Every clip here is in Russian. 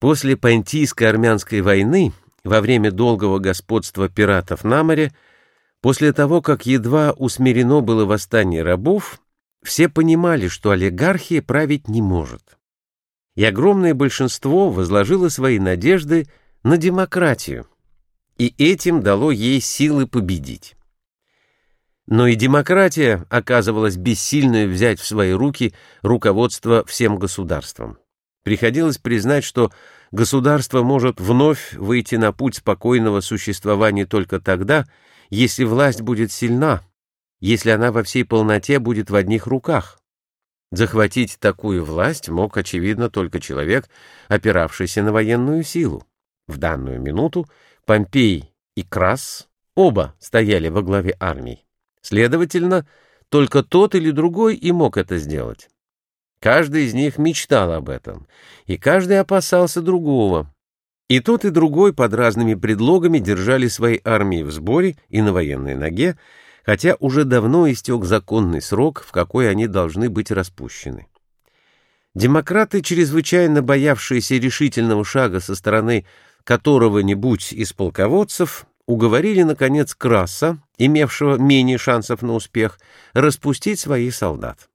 После Понтийско-армянской войны, во время долгого господства пиратов на море, после того, как едва усмирено было восстание рабов, все понимали, что олигархия править не может. И огромное большинство возложило свои надежды на демократию, и этим дало ей силы победить. Но и демократия оказывалась бессильной взять в свои руки руководство всем государством. Приходилось признать, что государство может вновь выйти на путь спокойного существования только тогда, если власть будет сильна, если она во всей полноте будет в одних руках. Захватить такую власть мог, очевидно, только человек, опиравшийся на военную силу. В данную минуту Помпей и Крас оба стояли во главе армии. Следовательно, только тот или другой и мог это сделать. Каждый из них мечтал об этом, и каждый опасался другого. И тот, и другой под разными предлогами держали свои армии в сборе и на военной ноге, хотя уже давно истек законный срок, в какой они должны быть распущены. Демократы, чрезвычайно боявшиеся решительного шага со стороны которого-нибудь из полководцев, уговорили, наконец, Краса, имевшего менее шансов на успех, распустить своих солдат.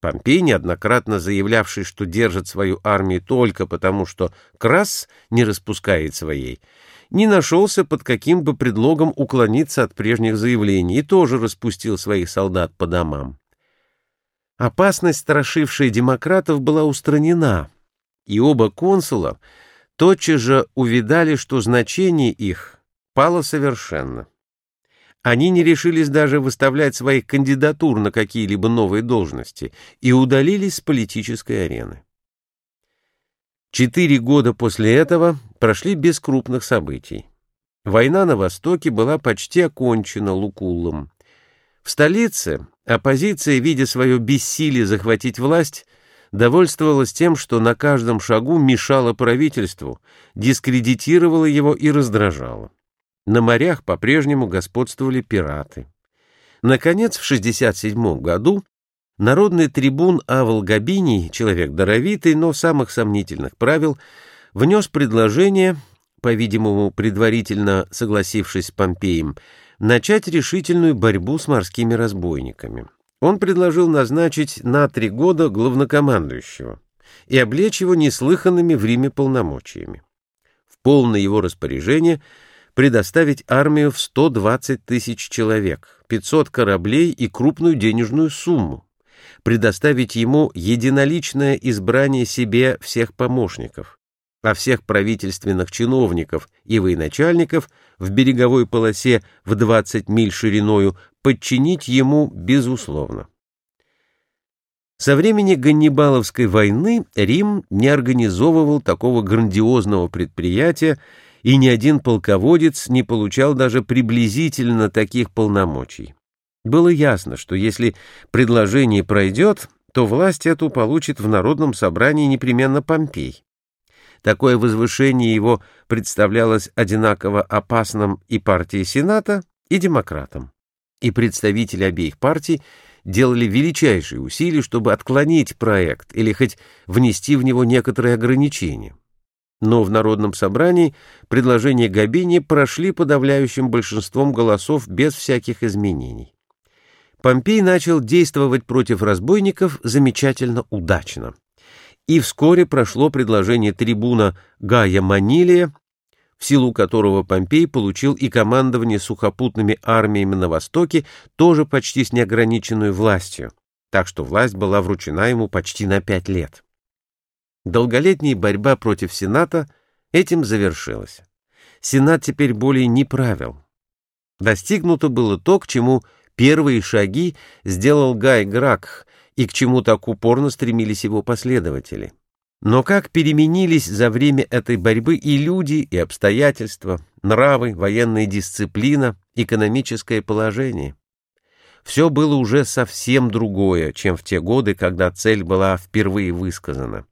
Помпей, неоднократно заявлявший, что держит свою армию только потому, что Крас не распускает своей, не нашелся под каким бы предлогом уклониться от прежних заявлений и тоже распустил своих солдат по домам. Опасность, страшившая демократов, была устранена, и оба консула тотчас же увидали, что значение их пало совершенно. Они не решились даже выставлять своих кандидатур на какие-либо новые должности и удалились с политической арены. Четыре года после этого прошли без крупных событий. Война на Востоке была почти окончена Лукуллом. В столице оппозиция, видя свое бессилие захватить власть, довольствовалась тем, что на каждом шагу мешала правительству, дискредитировала его и раздражала. На морях по-прежнему господствовали пираты. Наконец, в 67 году народный трибун Авл Габиний, человек даровитый, но самых сомнительных правил, внес предложение, по-видимому, предварительно согласившись с Помпеем, начать решительную борьбу с морскими разбойниками. Он предложил назначить на три года главнокомандующего и облечь его неслыханными в Риме полномочиями. В полное его распоряжение – предоставить армию в 120 тысяч человек, 500 кораблей и крупную денежную сумму, предоставить ему единоличное избрание себе всех помощников, а всех правительственных чиновников и военачальников в береговой полосе в 20 миль шириною подчинить ему безусловно. Со времени Ганнибаловской войны Рим не организовывал такого грандиозного предприятия, и ни один полководец не получал даже приблизительно таких полномочий. Было ясно, что если предложение пройдет, то власть эту получит в Народном собрании непременно Помпей. Такое возвышение его представлялось одинаково опасным и партии Сената, и демократам. И представители обеих партий делали величайшие усилия, чтобы отклонить проект или хоть внести в него некоторые ограничения но в Народном собрании предложения Габини прошли подавляющим большинством голосов без всяких изменений. Помпей начал действовать против разбойников замечательно удачно. И вскоре прошло предложение трибуна Гая Манилия, в силу которого Помпей получил и командование сухопутными армиями на Востоке, тоже почти с неограниченной властью, так что власть была вручена ему почти на пять лет. Долголетняя борьба против Сената этим завершилась. Сенат теперь более не правил. Достигнуто было то, к чему первые шаги сделал Гай Гракх и к чему так упорно стремились его последователи. Но как переменились за время этой борьбы и люди, и обстоятельства, нравы, военная дисциплина, экономическое положение. Все было уже совсем другое, чем в те годы, когда цель была впервые высказана.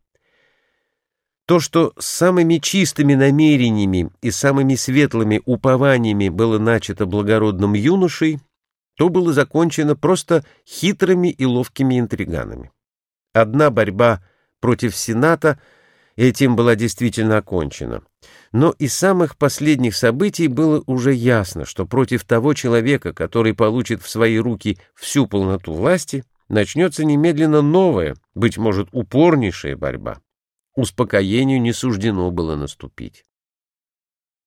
То, что с самыми чистыми намерениями и самыми светлыми упованиями было начато благородным юношей, то было закончено просто хитрыми и ловкими интриганами. Одна борьба против Сената этим была действительно окончена. Но из самых последних событий было уже ясно, что против того человека, который получит в свои руки всю полноту власти, начнется немедленно новая, быть может, упорнейшая борьба. Успокоению не суждено было наступить.